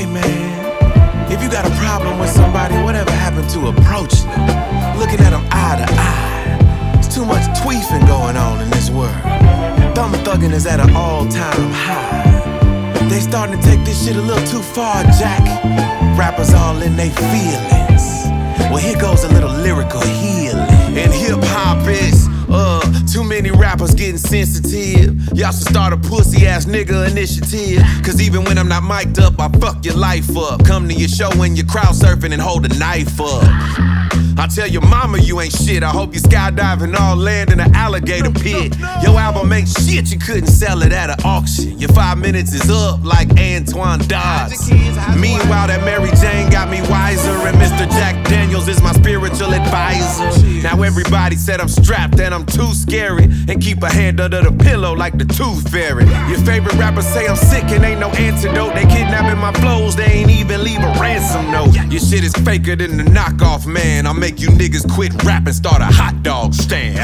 Hey man, if you got a problem with somebody, whatever happened to approaching them, looking at them eye to eye? It's too much tweefing going on in this world. Thumb thugging is at an all-time high. They starting to take this shit a little too far, Jack. Rappers all in they feelings. Well, here goes a little. Many rappers getting sensitive. Y'all should start a pussy ass nigga initiative. Cause even when I'm not mic'd up, I fuck your life up. Come to your show when you're crowd surfing and hold a knife up. I tell your mama you ain't shit. I hope you skydiving all land in an alligator pit. Your album ain't shit, you couldn't sell it at an auction. Your five minutes is up like Antoine Dodson. Meanwhile, that Mary Jane got me wiser, and Mr. Jack Daniels is my spiritual advisor. Now everybody said I'm strapped and I'm too scary, and keep a hand under the pillow like the tooth fairy. Your favorite rappers say I'm sick and ain't no antidote. They kidnapping my flows, they ain't even leave a ransom note. Your shit is faker than the knockoff man. I'll make you niggas quit rapping, start a hot dog stand.